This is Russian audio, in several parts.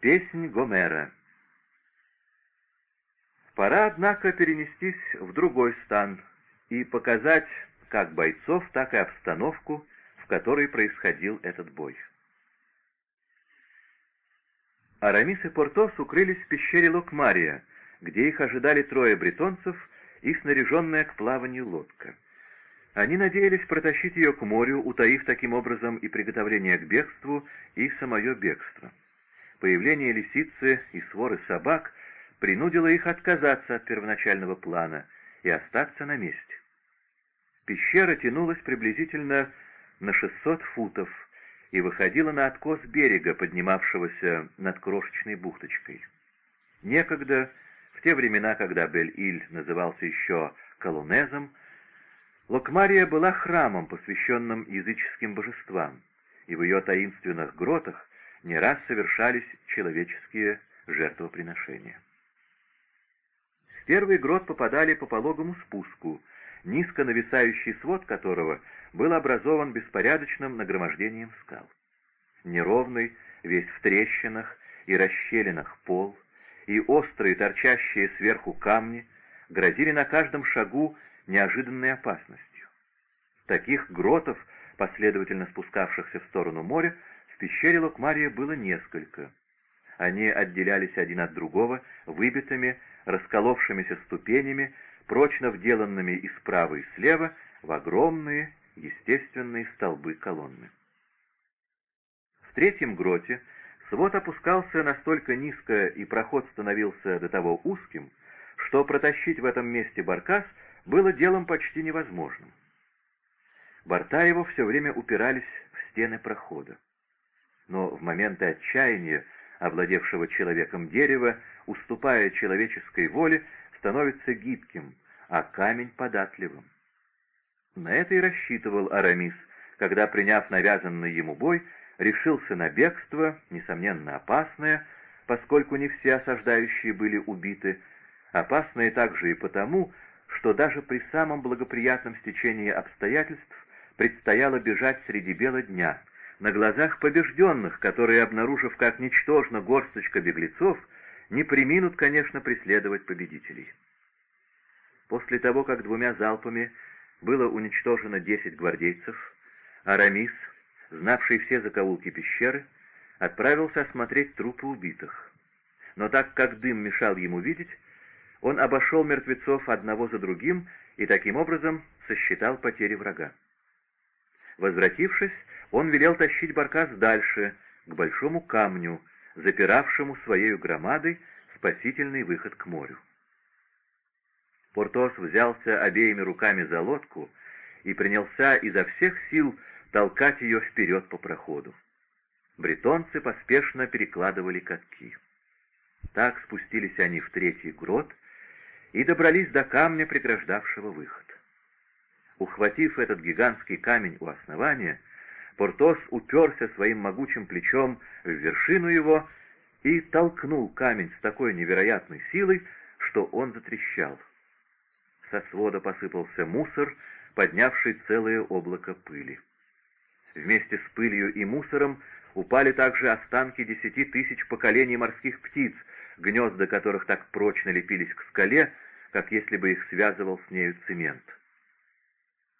Песнь Гомера Пора, однако, перенестись в другой стан и показать как бойцов, так и обстановку, в которой происходил этот бой. Арамис и Портос укрылись в пещере Локмария, где их ожидали трое бретонцев и снаряженная к плаванию лодка. Они надеялись протащить ее к морю, утаив таким образом и приготовление к бегству, и самое бегство. Появление лисицы и своры собак принудило их отказаться от первоначального плана и остаться на месте. Пещера тянулась приблизительно на 600 футов и выходила на откос берега, поднимавшегося над крошечной бухточкой. Некогда, в те времена, когда Бель-Иль назывался еще Колунезом, Локмария была храмом, посвященным языческим божествам, и в ее таинственных гротах не раз совершались человеческие жертвоприношения. В первый грот попадали по пологому спуску, низко нависающий свод которого был образован беспорядочным нагромождением скал. Неровный, весь в трещинах и расщелинах пол, и острые, торчащие сверху камни грозили на каждом шагу неожиданной опасностью. Таких гротов, последовательно спускавшихся в сторону моря, в пещере Локмария было несколько. Они отделялись один от другого выбитыми, расколовшимися ступенями, прочно вделанными и справа, и слева, в огромные естественные столбы колонны. В третьем гроте свод опускался настолько низко и проход становился до того узким, что протащить в этом месте баркас было делом почти невозможным. Борта его все время упирались в стены прохода. Но в моменты отчаяния, овладевшего человеком дерева, уступая человеческой воле, становится гибким, а камень податливым. На это и рассчитывал Арамис, когда, приняв навязанный ему бой, решился на бегство, несомненно опасное, поскольку не все осаждающие были убиты, опасное также и потому, что даже при самом благоприятном стечении обстоятельств предстояло бежать среди бела дня, на глазах побежденных, которые, обнаружив как ничтожно горсточка беглецов, не приминут, конечно, преследовать победителей. После того, как двумя залпами было уничтожено десять гвардейцев, Арамис, знавший все закоулки пещеры, отправился осмотреть трупы убитых. Но так как дым мешал ему видеть, он обошел мертвецов одного за другим и таким образом сосчитал потери врага. Возвратившись, он велел тащить баркас дальше, к большому камню, запиравшему своей громадой спасительный выход к морю. Портос взялся обеими руками за лодку и принялся изо всех сил толкать ее вперед по проходу. Бретонцы поспешно перекладывали катки. Так спустились они в третий грот и добрались до камня, преграждавшего выход. Ухватив этот гигантский камень у основания, Портос уперся своим могучим плечом в вершину его и толкнул камень с такой невероятной силой, что он затрещал. Со свода посыпался мусор, поднявший целое облако пыли. Вместе с пылью и мусором упали также останки десяти тысяч поколений морских птиц, гнезда которых так прочно лепились к скале, как если бы их связывал с нею цемент.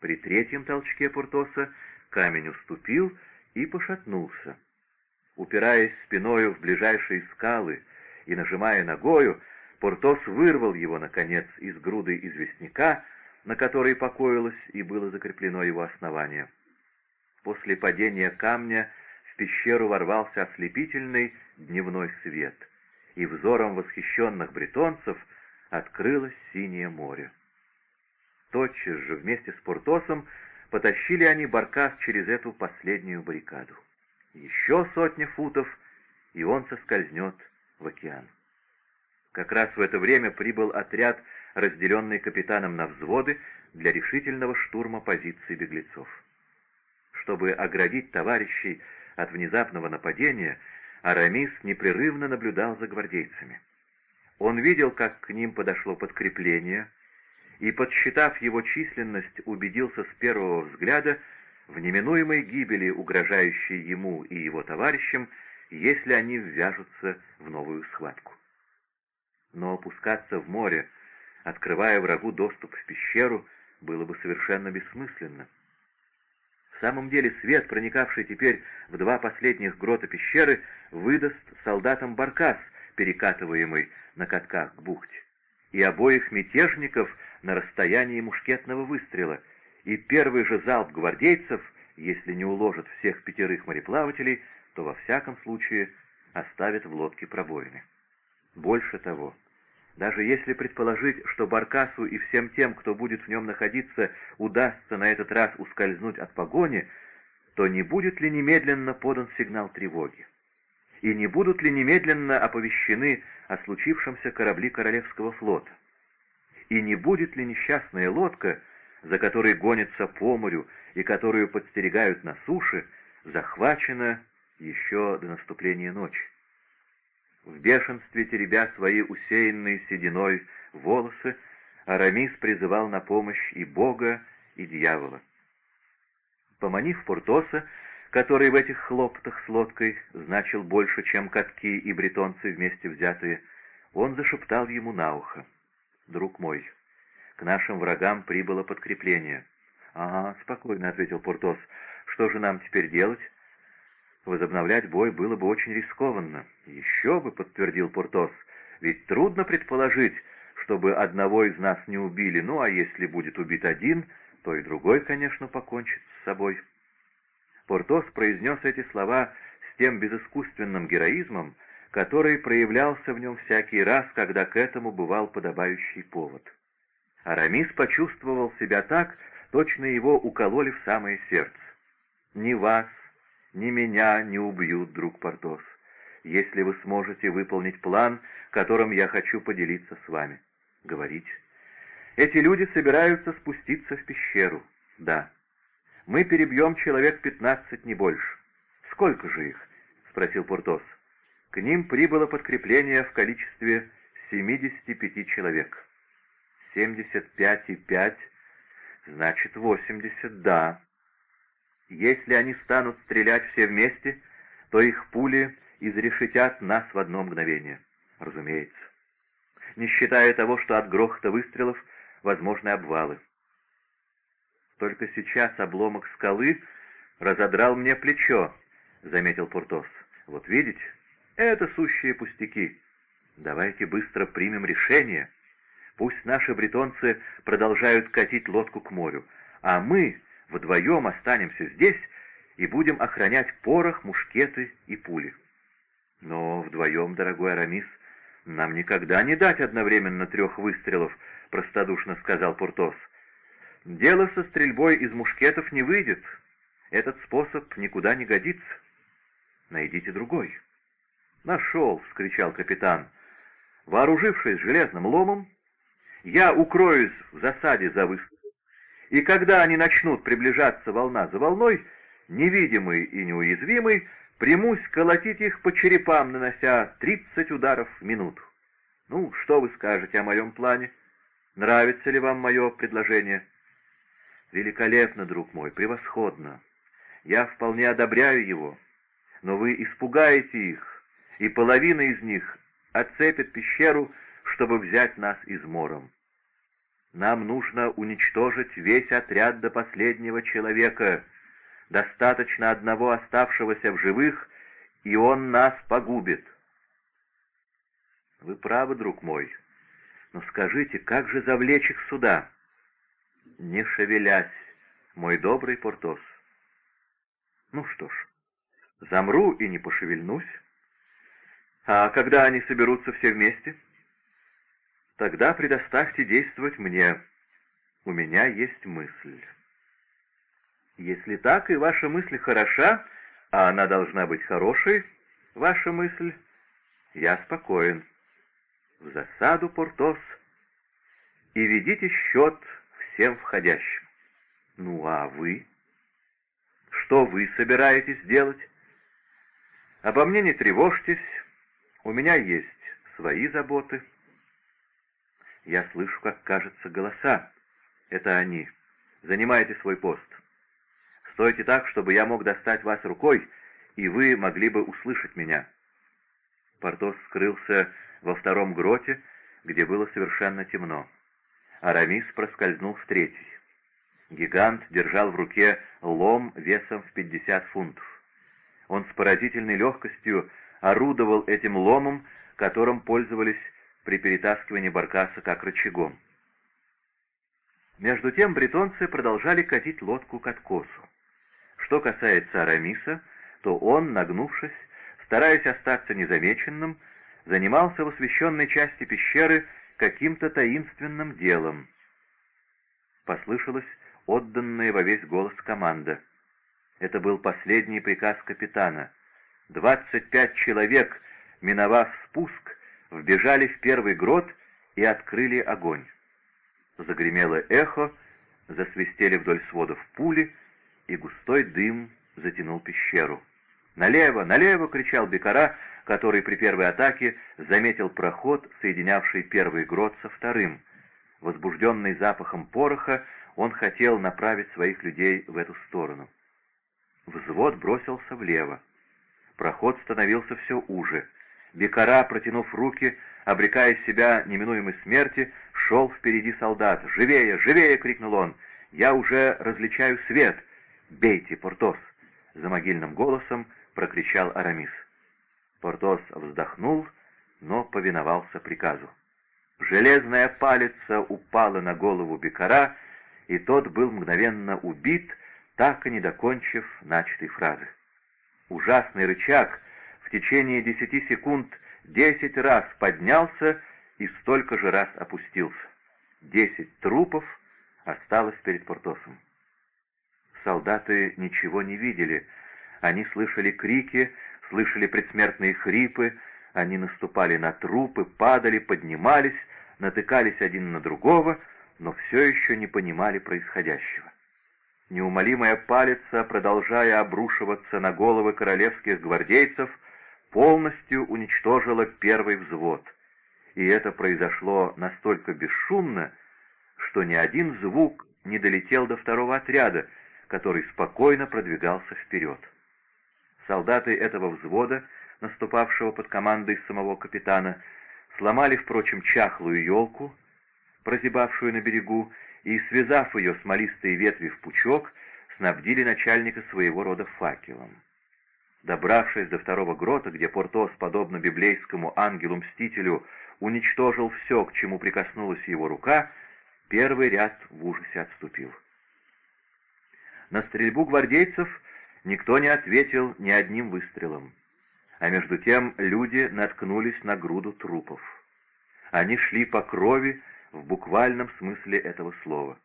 При третьем толчке Пуртоса камень уступил и пошатнулся. Упираясь спиною в ближайшие скалы и нажимая ногою, Портос вырвал его, наконец, из груды известняка, на которой покоилось и было закреплено его основание. После падения камня в пещеру ворвался ослепительный дневной свет, и взором восхищенных бретонцев открылось синее море. Тотчас же вместе с Портосом потащили они баркас через эту последнюю баррикаду. Еще сотня футов, и он соскользнет в океан. Как раз в это время прибыл отряд, разделенный капитаном на взводы для решительного штурма позиций беглецов. Чтобы оградить товарищей от внезапного нападения, Арамис непрерывно наблюдал за гвардейцами. Он видел, как к ним подошло подкрепление, и, подсчитав его численность, убедился с первого взгляда в неминуемой гибели, угрожающей ему и его товарищам, если они ввяжутся в новую схватку. Но опускаться в море, открывая врагу доступ в пещеру, было бы совершенно бессмысленно. В самом деле свет, проникавший теперь в два последних грота пещеры, выдаст солдатам баркас, перекатываемый на катках к бухте, и обоих мятежников на расстоянии мушкетного выстрела, и первый же залп гвардейцев, если не уложит всех пятерых мореплавателей, то во всяком случае оставит в лодке пробоины. Больше того, даже если предположить, что Баркасу и всем тем, кто будет в нем находиться, удастся на этот раз ускользнуть от погони, то не будет ли немедленно подан сигнал тревоги? И не будут ли немедленно оповещены о случившемся корабли Королевского флота? И не будет ли несчастная лодка, за которой гонятся по морю и которую подстерегают на суше, захвачена еще до наступления ночи? В бешенстве теребя свои усеянные сединой волосы, Арамис призывал на помощь и Бога, и дьявола. Поманив Портоса, который в этих хлопотах с лодкой значил больше, чем катки и бретонцы вместе взятые, он зашептал ему на ухо. «Друг мой, к нашим врагам прибыло подкрепление». «Ага, спокойно», — ответил Портос. «Что же нам теперь делать?» Возобновлять бой было бы очень рискованно. Еще бы, подтвердил Портос, ведь трудно предположить, чтобы одного из нас не убили, ну а если будет убит один, то и другой, конечно, покончит с собой. Портос произнес эти слова с тем безыскусственным героизмом, который проявлялся в нем всякий раз, когда к этому бывал подобающий повод. Арамис почувствовал себя так, точно его укололи в самое сердце. «Ни вас, ни меня не убьют, друг Портос, если вы сможете выполнить план, которым я хочу поделиться с вами. Говорите. Эти люди собираются спуститься в пещеру. Да. Мы перебьем человек пятнадцать, не больше. Сколько же их? Спросил Портос. К ним прибыло подкрепление в количестве семидесяти пяти человек. Семьдесят пять и пять, значит восемьдесят, да. Если они станут стрелять все вместе, то их пули изрешетят нас в одно мгновение. Разумеется. Не считая того, что от грохота выстрелов возможны обвалы. Только сейчас обломок скалы разодрал мне плечо, — заметил Пуртос. Вот видите, это сущие пустяки. Давайте быстро примем решение. Пусть наши бретонцы продолжают катить лодку к морю, а мы вдвоем останемся здесь и будем охранять порох, мушкеты и пули. Но вдвоем, дорогой Арамис, нам никогда не дать одновременно трех выстрелов, простодушно сказал Пуртос. Дело со стрельбой из мушкетов не выйдет. Этот способ никуда не годится. Найдите другой. Нашел, — вскричал капитан. Вооружившись железным ломом, я укроюсь в засаде за выступ и когда они начнут приближаться волна за волной, невидимый и неуязвимый, примусь колотить их по черепам, нанося тридцать ударов в минуту. Ну, что вы скажете о моем плане? Нравится ли вам мое предложение? Великолепно, друг мой, превосходно. Я вполне одобряю его. Но вы испугаете их, и половина из них отцепит пещеру, чтобы взять нас измором. Нам нужно уничтожить весь отряд до последнего человека. Достаточно одного оставшегося в живых, и он нас погубит. Вы правы, друг мой. Но скажите, как же завлечь их сюда? Не шевелясь, мой добрый Портос. Ну что ж, замру и не пошевельнусь. А когда они соберутся все вместе? — Тогда предоставьте действовать мне. У меня есть мысль. Если так, и ваша мысль хороша, а она должна быть хорошей, ваша мысль, я спокоен. В засаду, Портос, и ведите счет всем входящим. Ну а вы? Что вы собираетесь делать? Обо мне не тревожьтесь, у меня есть свои заботы. Я слышу, как кажется, голоса. Это они. Занимайте свой пост. Стойте так, чтобы я мог достать вас рукой, и вы могли бы услышать меня». Портос скрылся во втором гроте, где было совершенно темно. Арамис проскользнул в третий. Гигант держал в руке лом весом в пятьдесят фунтов. Он с поразительной легкостью орудовал этим ломом, которым пользовались при перетаскивании баркаса как рычагом. Между тем бретонцы продолжали катить лодку к откосу. Что касается Арамиса, то он, нагнувшись, стараясь остаться незамеченным, занимался в освещенной части пещеры каким-то таинственным делом. Послышалась отданная во весь голос команда. Это был последний приказ капитана. Двадцать пять человек, миновав спуск, вбежали в первый грот и открыли огонь. Загремело эхо, засвистели вдоль сводов пули, и густой дым затянул пещеру. «Налево! Налево!» — кричал Бекара, который при первой атаке заметил проход, соединявший первый грот со вторым. Возбужденный запахом пороха, он хотел направить своих людей в эту сторону. Взвод бросился влево. Проход становился все уже. Бекара, протянув руки, обрекая себя неминуемой смерти, шел впереди солдат. «Живее! Живее!» — крикнул он. «Я уже различаю свет! Бейте, Портос!» За могильным голосом прокричал Арамис. Портос вздохнул, но повиновался приказу. Железная палица упала на голову Бекара, и тот был мгновенно убит, так и не докончив начатой фразы. Ужасный рычаг в течение десяти секунд десять раз поднялся и столько же раз опустился. Десять трупов осталось перед Портосом. Солдаты ничего не видели, они слышали крики, слышали предсмертные хрипы, они наступали на трупы, падали, поднимались, натыкались один на другого, но все еще не понимали происходящего. Неумолимая палица, продолжая обрушиваться на головы королевских гвардейцев, полностью уничтожила первый взвод. И это произошло настолько бесшумно, что ни один звук не долетел до второго отряда, который спокойно продвигался вперед. Солдаты этого взвода, наступавшего под командой самого капитана, сломали, впрочем, чахлую елку, прозябавшую на берегу, и, связав ее смолистые ветви в пучок, снабдили начальника своего рода факелом. Добравшись до второго грота, где Портос, подобно библейскому ангелу-мстителю, уничтожил все, к чему прикоснулась его рука, первый ряд в ужасе отступил. На стрельбу гвардейцев никто не ответил ни одним выстрелом. А между тем люди наткнулись на груду трупов. Они шли по крови в буквальном смысле этого слова.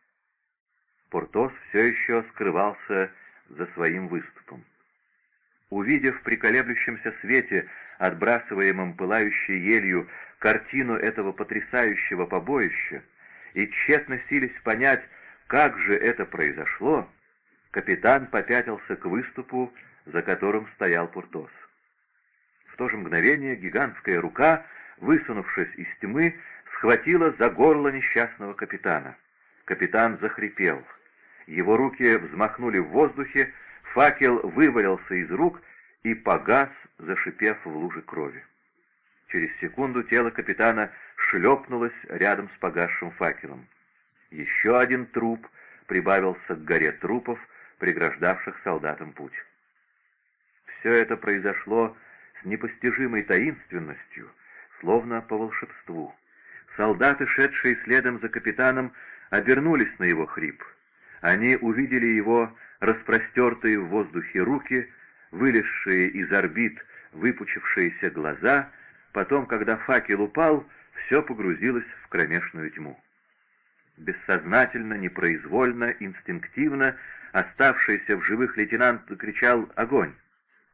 Портос все еще скрывался за своим выступом. Увидев при колеблющемся свете, отбрасываемом пылающей елью, картину этого потрясающего побоища, и тщетно сились понять, как же это произошло, капитан попятился к выступу, за которым стоял Пуртос. В то же мгновение гигантская рука, высунувшись из тьмы, схватила за горло несчастного капитана. Капитан захрипел. Его руки взмахнули в воздухе, факел вывалился из рук и погас, зашипев в луже крови. Через секунду тело капитана шлепнулось рядом с погасшим факелом. Еще один труп прибавился к горе трупов, преграждавших солдатам путь. Все это произошло с непостижимой таинственностью, словно по волшебству. Солдаты, шедшие следом за капитаном, обернулись на его хрип. Они увидели его распростертые в воздухе руки, вылезшие из орбит выпучившиеся глаза, потом, когда факел упал, все погрузилось в кромешную тьму. Бессознательно, непроизвольно, инстинктивно Оставшийся в живых лейтенант закричал «Огонь!».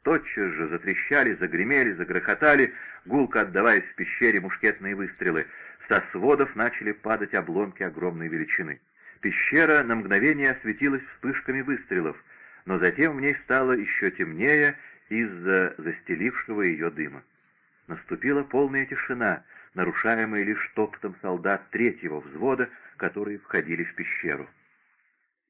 Тотчас же затрещали, загремели, загрохотали, гулко отдаваясь в пещере мушкетные выстрелы. Со сводов начали падать обломки огромной величины. Пещера на мгновение осветилась вспышками выстрелов, но затем в ней стало еще темнее из-за застелившего ее дыма. Наступила полная тишина, нарушаемая лишь топотом солдат третьего взвода, которые входили в пещеру.